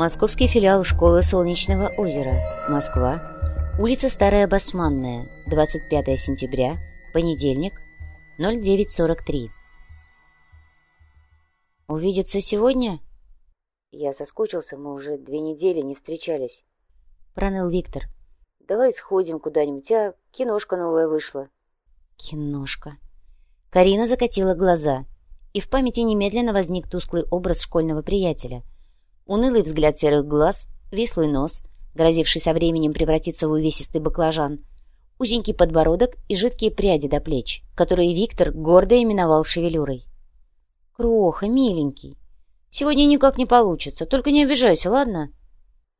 Московский филиал школы Солнечного озера. Москва. Улица Старая Басманная. 25 сентября. Понедельник. 09.43. «Увидеться сегодня?» «Я соскучился, мы уже две недели не встречались», — проныл Виктор. «Давай сходим куда-нибудь, а киношка новая вышла». «Киношка». Карина закатила глаза, и в памяти немедленно возник тусклый образ школьного приятеля. Унылый взгляд серых глаз, вислый нос, грозивший со временем превратиться в увесистый баклажан, узенький подбородок и жидкие пряди до плеч, которые Виктор гордо именовал шевелюрой. «Кроха, миленький, сегодня никак не получится, только не обижайся, ладно?»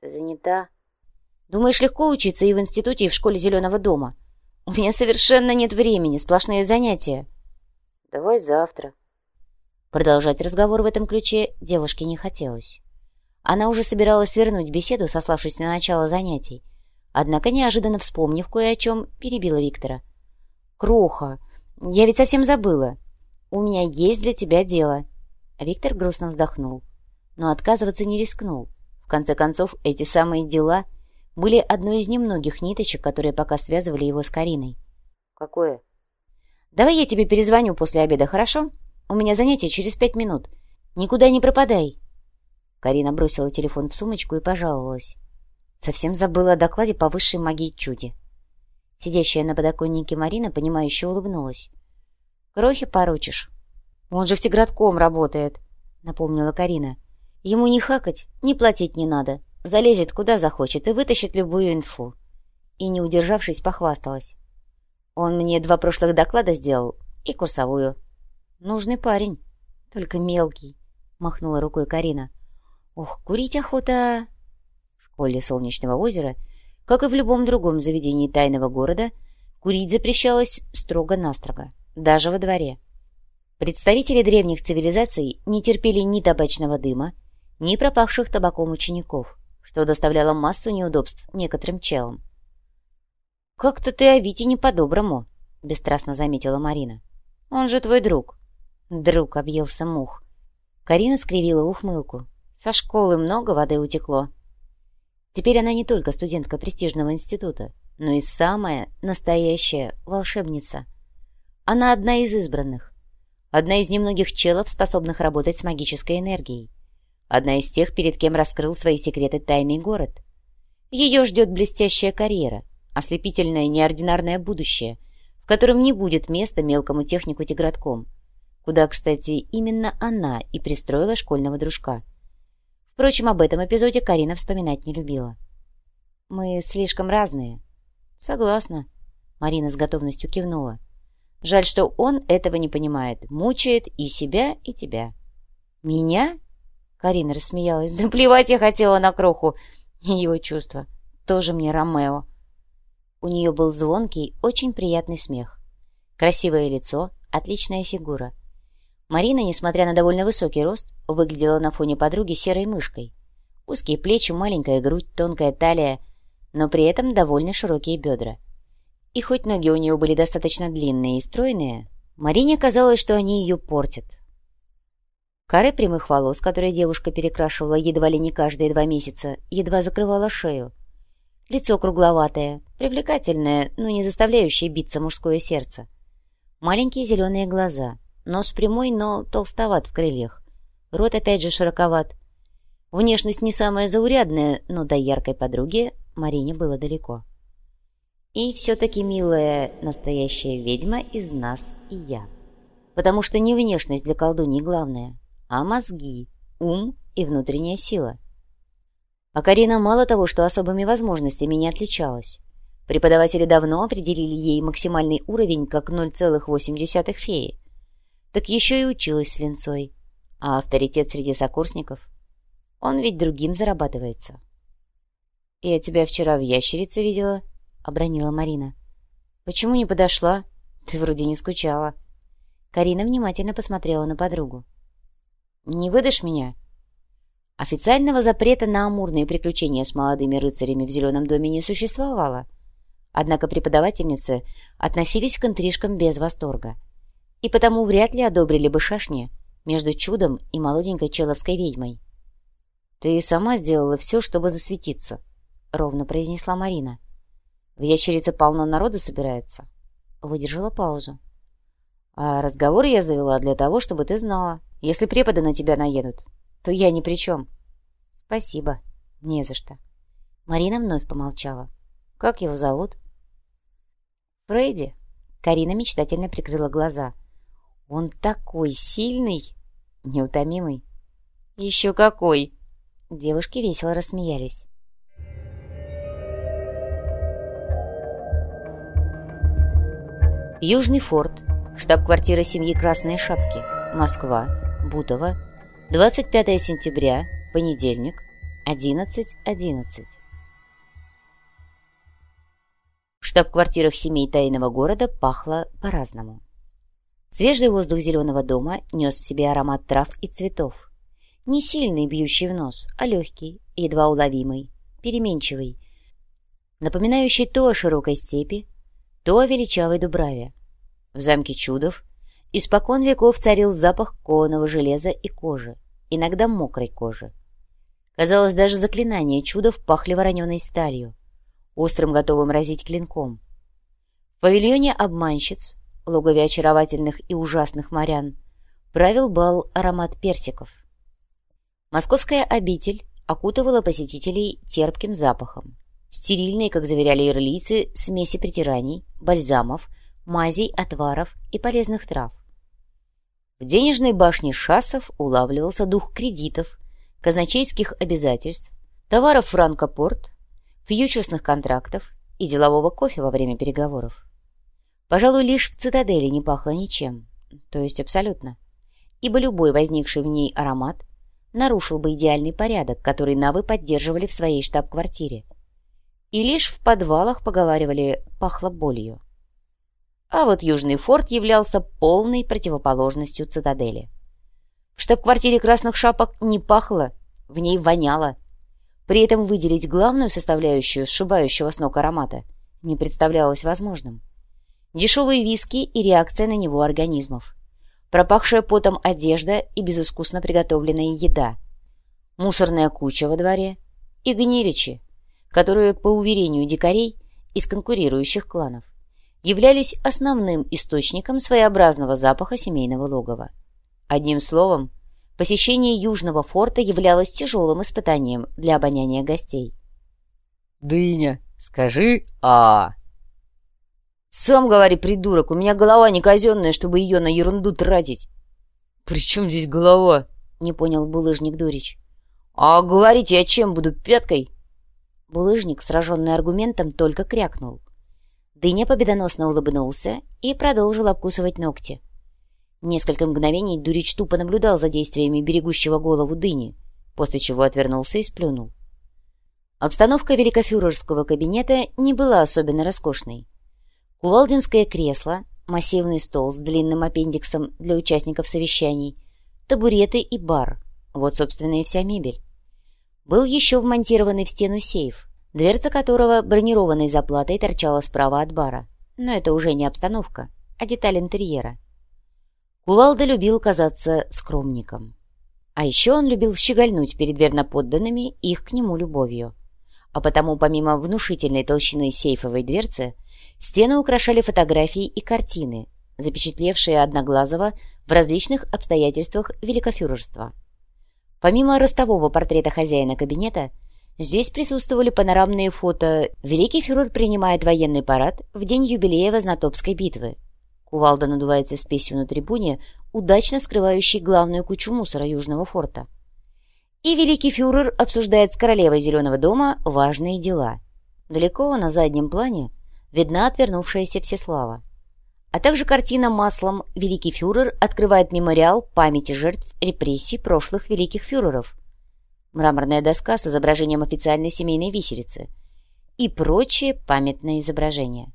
«Ты занята?» «Думаешь, легко учиться и в институте, и в школе Зеленого дома? У меня совершенно нет времени, сплошные занятия». «Давай завтра». Продолжать разговор в этом ключе девушке не хотелось. Она уже собиралась свернуть беседу, сославшись на начало занятий. Однако, неожиданно вспомнив кое о чем, перебила Виктора. «Кроха, я ведь совсем забыла. У меня есть для тебя дело». Виктор грустно вздохнул, но отказываться не рискнул. В конце концов, эти самые дела были одной из немногих ниточек, которые пока связывали его с Кариной. «Какое?» «Давай я тебе перезвоню после обеда, хорошо? У меня занятие через пять минут. Никуда не пропадай». Карина бросила телефон в сумочку и пожаловалась. Совсем забыла о докладе по высшей магии чуди. Сидящая на подоконнике Марина, понимающе улыбнулась. «Крохи поручишь?» «Он же в Тигратком работает», — напомнила Карина. «Ему не хакать, не платить не надо. Залезет куда захочет и вытащит любую инфу». И, не удержавшись, похвасталась. Он мне два прошлых доклада сделал и курсовую. Нужный парень, только мелкий, махнула рукой Карина. Ох, курить охота. В школе Солнечного озера, как и в любом другом заведении тайного города, курить запрещалось строго-настрого, даже во дворе. Представители древних цивилизаций не терпели ни табачного дыма, ни пропахших табаком учеников, что доставляло массу неудобств некоторым челам. «Как-то ты о Вите не по-доброму», — бесстрастно заметила Марина. «Он же твой друг». Друг объелся мух. Карина скривила ухмылку. Со школы много воды утекло. Теперь она не только студентка престижного института, но и самая настоящая волшебница. Она одна из избранных. Одна из немногих челов, способных работать с магической энергией. Одна из тех, перед кем раскрыл свои секреты тайный город. Ее ждет блестящая карьера, ослепительное неординарное будущее, в котором не будет места мелкому технику Тигратком, куда, кстати, именно она и пристроила школьного дружка. Впрочем, об этом эпизоде Карина вспоминать не любила. «Мы слишком разные». «Согласна», — Марина с готовностью кивнула. «Жаль, что он этого не понимает, мучает и себя, и тебя». «Меня?» — Карина рассмеялась. «Да плевать я хотела на кроху и его чувства. Тоже мне Ромео». У нее был звонкий, очень приятный смех. Красивое лицо, отличная фигура. Марина, несмотря на довольно высокий рост, выглядела на фоне подруги серой мышкой. Узкие плечи, маленькая грудь, тонкая талия, но при этом довольно широкие бедра. И хоть ноги у нее были достаточно длинные и стройные, Марине казалось, что они ее портят. Коры прямых волос, которые девушка перекрашивала едва ли не каждые два месяца, едва закрывала шею. Лицо кругловатое, привлекательное, но не заставляющее биться мужское сердце. Маленькие зеленые глаза, нос прямой, но толстоват в крыльях. Рот опять же широковат. Внешность не самая заурядная, но до яркой подруги Марине было далеко. И все-таки, милая, настоящая ведьма из нас и я. Потому что не внешность для колдуньи главное, а мозги, ум и внутренняя сила — а Карина мало того, что особыми возможностями не отличалась. Преподаватели давно определили ей максимальный уровень как 0,8 феи. Так еще и училась с линцой. А авторитет среди сокурсников? Он ведь другим зарабатывается. «Я тебя вчера в ящерице видела», — обронила Марина. «Почему не подошла? Ты вроде не скучала». Карина внимательно посмотрела на подругу. «Не выдашь меня?» Официального запрета на амурные приключения с молодыми рыцарями в Зеленом доме не существовало. Однако преподавательницы относились к интрижкам без восторга. И потому вряд ли одобрили бы шашни между чудом и молоденькой человской ведьмой. «Ты сама сделала все, чтобы засветиться», — ровно произнесла Марина. «В ящерице полно народу собирается». Выдержала паузу. «А разговор я завела для того, чтобы ты знала. Если преподы на тебя наедут, то я ни при чем». «Спасибо. Не за что». Марина вновь помолчала. «Как его зовут?» «Фредди». Карина мечтательно прикрыла глаза. «Он такой сильный, неутомимый». «Еще какой!» Девушки весело рассмеялись. Южный форт, штаб-квартира семьи Красной Шапки, Москва, Бутово, 25 сентября, понедельник, 11.11. .11. В штаб-квартирах семей тайного города пахло по-разному. Свежий воздух зеленого дома нес в себе аромат трав и цветов. Не сильный, бьющий в нос, а легкий, едва уловимый, переменчивый, напоминающий то о широкой степи, то о величавой дубраве. В замке чудов испокон веков царил запах кованого железа и кожи, иногда мокрой кожи. Казалось, даже заклинания чудов пахли вороненой сталью, острым готовым разить клинком. В павильоне обманщиц, логове очаровательных и ужасных морян, правил бал аромат персиков. Московская обитель окутывала посетителей терпким запахом. Стерильные, как заверяли ирлийцы, смеси притираний, бальзамов, мазей, отваров и полезных трав. В денежной башне шассов улавливался дух кредитов, казначейских обязательств, товаров франкопорт, фьючерсных контрактов и делового кофе во время переговоров. Пожалуй, лишь в цитадели не пахло ничем, то есть абсолютно, ибо любой возникший в ней аромат нарушил бы идеальный порядок, который Навы поддерживали в своей штаб-квартире. И лишь в подвалах, поговаривали, пахло болью. А вот Южный форт являлся полной противоположностью цитадели. В штаб-квартире красных шапок не пахло, в ней воняло. При этом выделить главную составляющую сшибающего с ног аромата не представлялось возможным. Дешевые виски и реакция на него организмов пропахшая потом одежда и безыскусно приготовленная еда, мусорная куча во дворе и гниличи, которые, по уверению дикарей из конкурирующих кланов, являлись основным источником своеобразного запаха семейного логова. Одним словом, посещение Южного форта являлось тяжелым испытанием для обоняния гостей. «Дыня, скажи «а». «Сам говори, придурок, у меня голова не казенная, чтобы ее на ерунду тратить». «При чем здесь голова?» — не понял булыжник Дурич. «А говорить я чем буду, пяткой?» Булыжник, сраженный аргументом, только крякнул. Дыня победоносно улыбнулся и продолжил обкусывать ногти. Несколько мгновений Дурич тупо наблюдал за действиями берегущего голову дыни, после чего отвернулся и сплюнул. Обстановка великофюрерского кабинета не была особенно роскошной. Кувалдинское кресло, массивный стол с длинным аппендиксом для участников совещаний, табуреты и бар. Вот, собственно, и вся мебель. Был еще вмонтированный в стену сейф, дверца которого бронированной заплатой торчала справа от бара. Но это уже не обстановка, а деталь интерьера. Кувалда любил казаться скромником. А еще он любил щегольнуть перед верноподданными их к нему любовью. А потому, помимо внушительной толщины сейфовой дверцы, Стены украшали фотографии и картины, запечатлевшие Одноглазого в различных обстоятельствах великофюрерства. Помимо ростового портрета хозяина кабинета, здесь присутствовали панорамные фото «Великий фюрер принимает военный парад в день юбилея Вознотопской битвы». Кувалда надувается спесью на трибуне, удачно скрывающей главную кучу мусора Южного форта. И великий фюрер обсуждает с королевой Зеленого дома важные дела. Далеко на заднем плане видна отвернувшаяся Всеслава. А также картина маслом «Великий фюрер» открывает мемориал памяти жертв репрессий прошлых великих фюреров. Мраморная доска с изображением официальной семейной виселицы и прочие памятные изображения.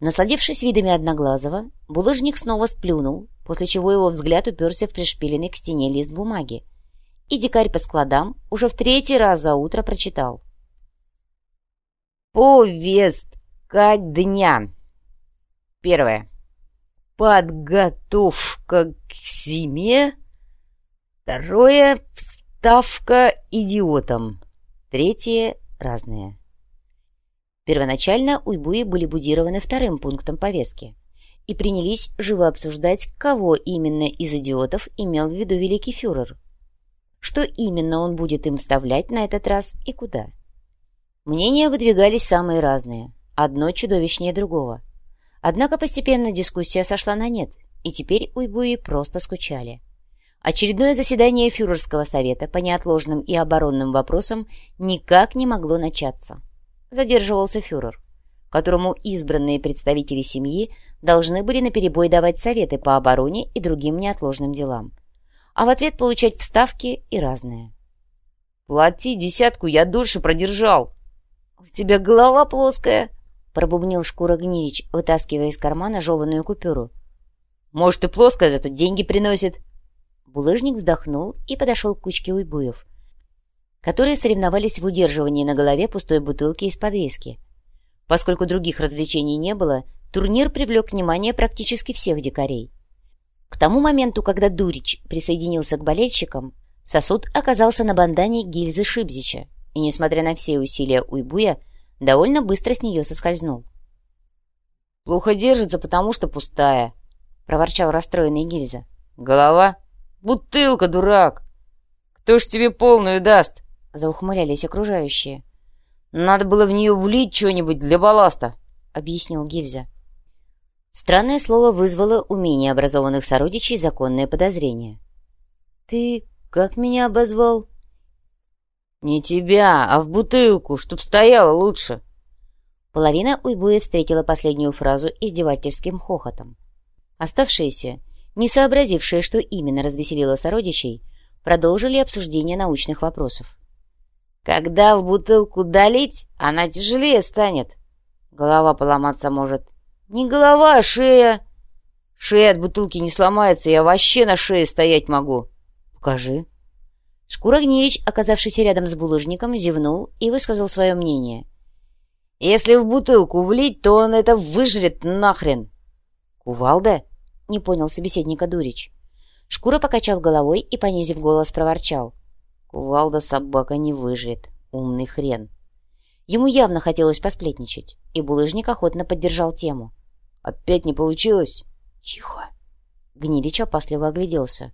Насладившись видами Одноглазого, булыжник снова сплюнул, после чего его взгляд уперся в пришпиленный к стене лист бумаги, и дикарь по складам уже в третий раз за утро прочитал. «Повест дня. Первое. Подготовка к зиме. Второе. Ставка идиотам. Третье — разные. Первоначально уйбуи были будированы вторым пунктом повестки и принялись живо обсуждать, кого именно из идиотов имел в виду великий фюрер. Что именно он будет им вставлять на этот раз и куда. Мнения выдвигались самые разные, одно чудовищнее другого. Однако постепенно дискуссия сошла на нет, и теперь уйбуи просто скучали. Очередное заседание фюрерского совета по неотложным и оборонным вопросам никак не могло начаться. Задерживался фюрер, которому избранные представители семьи должны были наперебой давать советы по обороне и другим неотложным делам, а в ответ получать вставки и разные. «Плати десятку, я дольше продержал!» «У тебя голова плоская!» — пробубнил Шкура вытаскивая из кармана жеванную купюру. «Может, и плоская, зато деньги приносит!» Булыжник вздохнул и подошел к кучке уйбуев, которые соревновались в удерживании на голове пустой бутылки из-под виски. Поскольку других развлечений не было, турнир привлек внимание практически всех дикарей. К тому моменту, когда Дурич присоединился к болельщикам, сосуд оказался на бандане гильзы Шибзича, и, несмотря на все усилия Уйбуя, довольно быстро с нее соскользнул. «Плохо держится, потому что пустая», — проворчал расстроенный гильза. «Голова?» «Бутылка, дурак! Кто ж тебе полную даст?» — заухмылялись окружающие. «Надо было в нее влить что-нибудь для балласта», — объяснил Гильза. Странное слово вызвало у менее образованных сородичей законное подозрение. «Ты как меня обозвал?» «Не тебя, а в бутылку, чтоб стояла лучше». Половина уйбуя встретила последнюю фразу издевательским хохотом. Оставшиеся не сообразившие, что именно развеселило сородичей, продолжили обсуждение научных вопросов. «Когда в бутылку долить, она тяжелее станет. Голова поломаться может. Не голова, а шея. Шея от бутылки не сломается, я вообще на шее стоять могу». «Покажи». Шкура Гнилич, оказавшийся рядом с булыжником, зевнул и высказал свое мнение. «Если в бутылку влить, то он это выжрет нахрен». «Кувалда?» не понял собеседника Дурич. Шкура покачал головой и, понизив голос, проворчал. «Кувалда собака не выживет. Умный хрен». Ему явно хотелось посплетничать, и булыжник охотно поддержал тему. «Опять не получилось?» «Тихо!» Гнилич опасливо огляделся.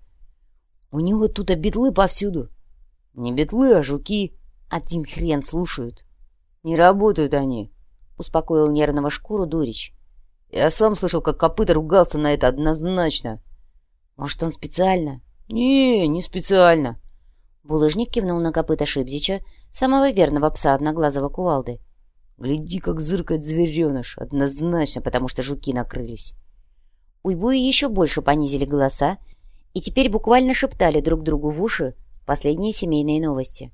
«У него тут бетлы повсюду». «Не бетлы, а жуки. Один хрен слушают». «Не работают они», — успокоил нервного шкуру Дурич. Я сам слышал, как копыта ругался на это однозначно. Может, он специально? Не, не специально. Булыжник кивнул на копыта Шибзича, самого верного пса одноглазого кувалды. Гляди, как зыркает звереныш, однозначно, потому что жуки накрылись. Уйбуи еще больше понизили голоса и теперь буквально шептали друг другу в уши последние семейные новости.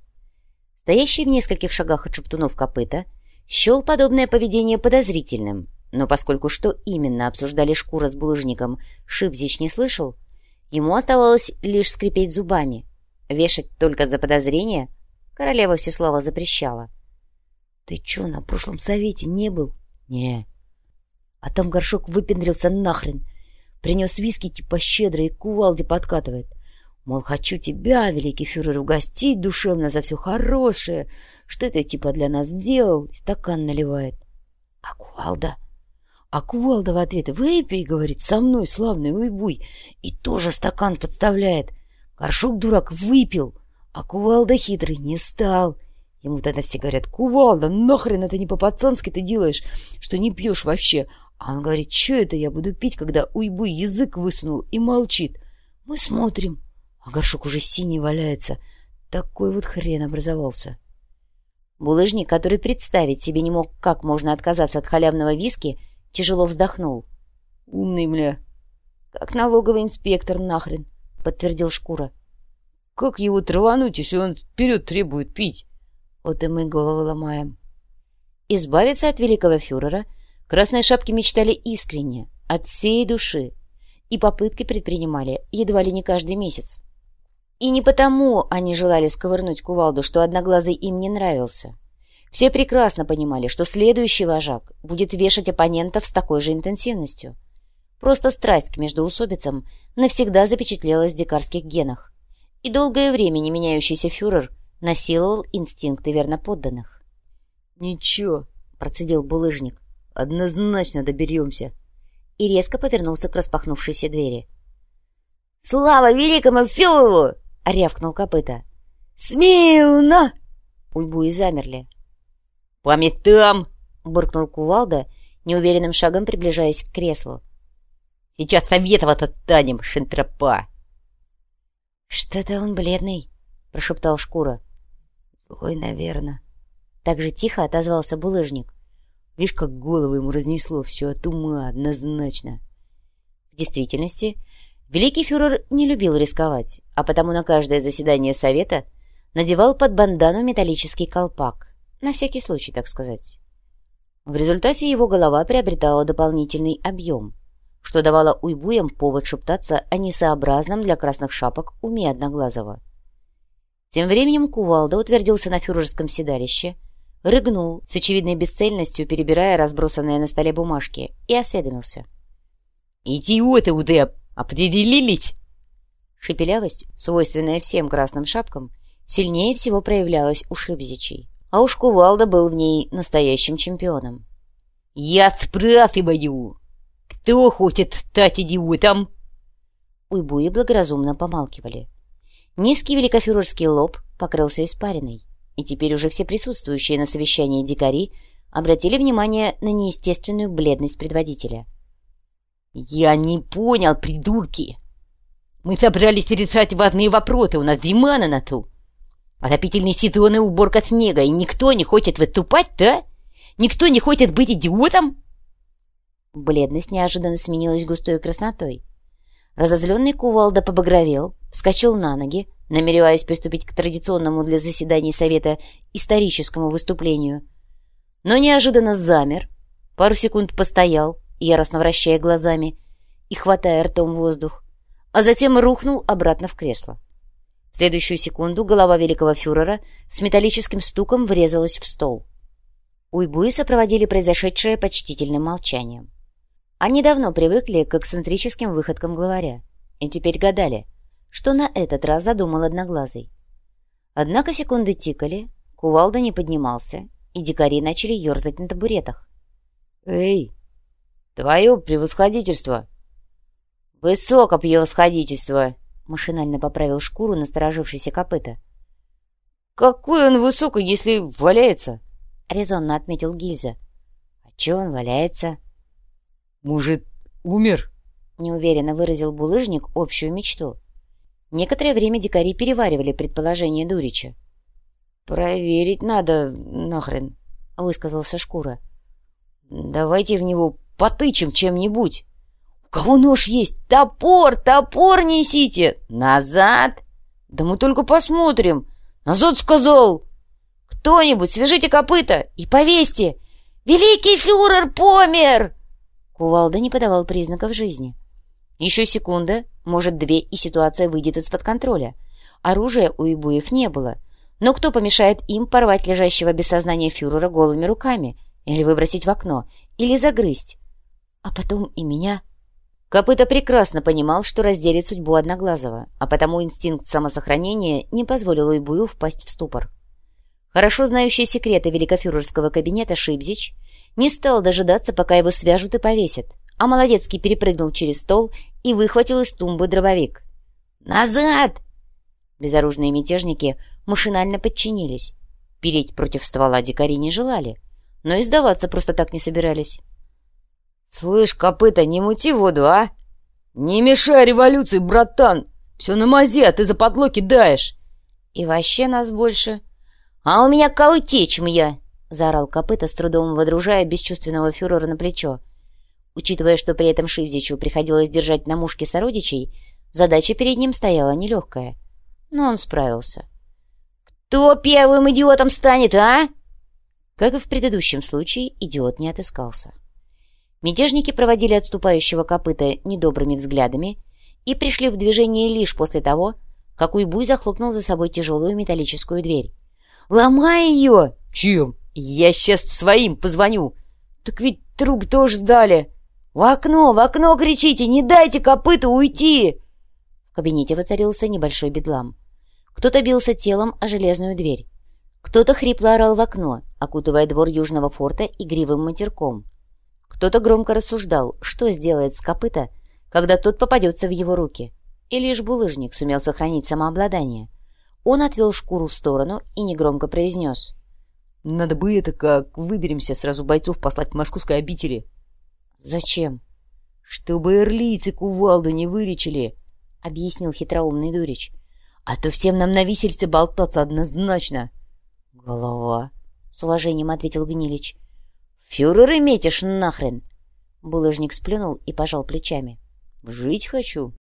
Стоящий в нескольких шагах от шептунов копыта счел подобное поведение подозрительным но поскольку что именно обсуждали шкура с булыжником, Шипзич не слышал, ему оставалось лишь скрипеть зубами. Вешать только за подозрение королева Всеслава запрещала. — Ты чё, на прошлом совете не был? — Не. А там горшок выпендрился нахрен. Принес виски типа щедро и кувалде подкатывает. Мол, хочу тебя, великий фюрер, угостить душевно за все хорошее, что ты типа для нас сделал, и стакан наливает. А кувалда? А кувалда в ответ «Выпей», — говорит, — «со мной, славный уйбуй», и тоже стакан подставляет. Горшок дурак выпил, а кувалда хитрый не стал. Ему тогда все говорят, кувалда, нахрен это не по-пацански ты делаешь, что не пьешь вообще. А он говорит, что это я буду пить, когда уйбуй язык высунул и молчит. Мы смотрим, а горшок уже синий валяется. Такой вот хрен образовался. Булыжник, который представить себе не мог, как можно отказаться от халявного виски, — Тяжело вздохнул. «Умный, мля!» «Как налоговый инспектор нахрен!» — подтвердил Шкура. «Как его травануть, если он вперед требует пить?» Вот и мы головы ломаем. Избавиться от великого фюрера красные шапки мечтали искренне, от всей души, и попытки предпринимали едва ли не каждый месяц. И не потому они желали сковырнуть кувалду, что одноглазый им не нравился. Все прекрасно понимали, что следующий вожак будет вешать оппонентов с такой же интенсивностью. Просто страсть к междоусобицам навсегда запечатлелась в дикарских генах. и долгое время не меняющийся фюрер насиловал инстинкты верноподданных. «Ничего», — процедил булыжник, — «однозначно доберемся». И резко повернулся к распахнувшейся двери. «Слава великому Филову!» — рявкнул копыта. «Смирно!» Ульбуи замерли. «По метам!» — буркнул кувалда, неуверенным шагом приближаясь к креслу. «Сейчас советоваться станем, шинтропа!» «Что-то он бледный», — прошептал Шкура. «Злой, наверное». Так же тихо отозвался булыжник. Видишь, как голову ему разнесло все от ума, однозначно. В действительности, великий фюрер не любил рисковать, а потому на каждое заседание совета надевал под бандану металлический колпак. На всякий случай, так сказать. В результате его голова приобретала дополнительный объем, что давало уйбуям повод шептаться о несообразном для красных шапок уме Одноглазого. Тем временем Кувалда утвердился на фюрерском седалище, рыгнул, с очевидной бесцельностью перебирая разбросанные на столе бумажки, и осведомился. «Идиоты, УДЭП! Определились?» Шепелявость, свойственная всем красным шапкам, сильнее всего проявлялась у Шибзичей, а уж Кувалда был в ней настоящим чемпионом. «Я спрашиваю, кто хочет стать идиотом?» Уйбуи благоразумно помалкивали. Низкий великофюрерский лоб покрылся испариной, и теперь уже все присутствующие на совещании дикари обратили внимание на неестественную бледность предводителя. «Я не понял, придурки! Мы собрались решать важные вопросы, у нас димана на ту. Отопительный сезон и уборка снега, и никто не хочет выступать, да? Никто не хочет быть идиотом?» Бледность неожиданно сменилась густой краснотой. Разозленный кувалда побагровел, вскочил на ноги, намереваясь приступить к традиционному для заседаний Совета историческому выступлению. Но неожиданно замер, пару секунд постоял, яростно вращая глазами и хватая ртом воздух, а затем рухнул обратно в кресло. В следующую секунду голова великого фюрера с металлическим стуком врезалась в стол. Уйбуи сопроводили произошедшее почтительным молчанием. Они давно привыкли к эксцентрическим выходкам главаря и теперь гадали, что на этот раз задумал Одноглазый. Однако секунды тикали, кувалда не поднимался, и дикари начали ерзать на табуретах. «Эй, твое превосходительство!» «Высоко превосходительство!» — машинально поправил шкуру насторожившийся копыта. «Какой он высокий, если валяется?» — резонно отметил Гильза. «А че он валяется?» «Может, умер?» — неуверенно выразил булыжник общую мечту. Некоторое время дикари переваривали предположение Дурича. «Проверить надо нахрен», — высказался Шкура. «Давайте в него потычем чем-нибудь». «У кого нож есть? Топор! Топор несите! Назад!» «Да мы только посмотрим!» «Назад сказал!» «Кто-нибудь свяжите копыта и повесьте!» «Великий фюрер помер!» Кувалда не подавал признаков жизни. Еще секунда, может, две, и ситуация выйдет из-под контроля. Оружия у Ибуев не было. Но кто помешает им порвать лежащего без сознания фюрера голыми руками? Или выбросить в окно? Или загрызть? А потом и меня... Копыта прекрасно понимал, что разделит судьбу Одноглазого, а потому инстинкт самосохранения не позволил Уйбую впасть в ступор. Хорошо знающий секреты великофюрерского кабинета Шибзич не стал дожидаться, пока его свяжут и повесят, а Молодецкий перепрыгнул через стол и выхватил из тумбы дробовик. «Назад!» Безоружные мятежники машинально подчинились. Переть против ствола дикари не желали, но и сдаваться просто так не собирались. «Слышь, копыта, не мути воду, а! Не мешай революции, братан! Все на мазе, а ты за подло кидаешь!» «И вообще нас больше!» «А у меня колытечм я!» — заорал копыта, с трудом водружая бесчувственного фюрера на плечо. Учитывая, что при этом Шивзичу приходилось держать на мушке сородичей, задача перед ним стояла нелегкая. Но он справился. «Кто первым идиотом станет, а?» Как и в предыдущем случае, идиот не отыскался. Мятежники проводили отступающего копыта недобрыми взглядами и пришли в движение лишь после того, как Уйбуй захлопнул за собой тяжелую металлическую дверь. «Ломай ее!» «Чем?» «Я сейчас своим позвоню!» «Так ведь труп тоже сдали!» «В окно! В окно кричите! Не дайте копыту уйти!» В кабинете воцарился небольшой бедлам. Кто-то бился телом о железную дверь. Кто-то хрипло орал в окно, окутывая двор Южного форта игривым матерком. Кто-то громко рассуждал, что сделает с копыта, когда тот попадется в его руки. И лишь булыжник сумел сохранить самообладание. Он отвел шкуру в сторону и негромко произнес. «Надо бы это как выберемся, сразу бойцов послать в московской обители». «Зачем?» «Чтобы эрлийцы кувалду не вылечили», — объяснил хитроумный дурич. «А то всем нам на висельце болтаться однозначно». «Голова», — с уважением ответил Гнилич. «Фюрера метишь нахрен!» Булыжник сплюнул и пожал плечами. «Жить хочу».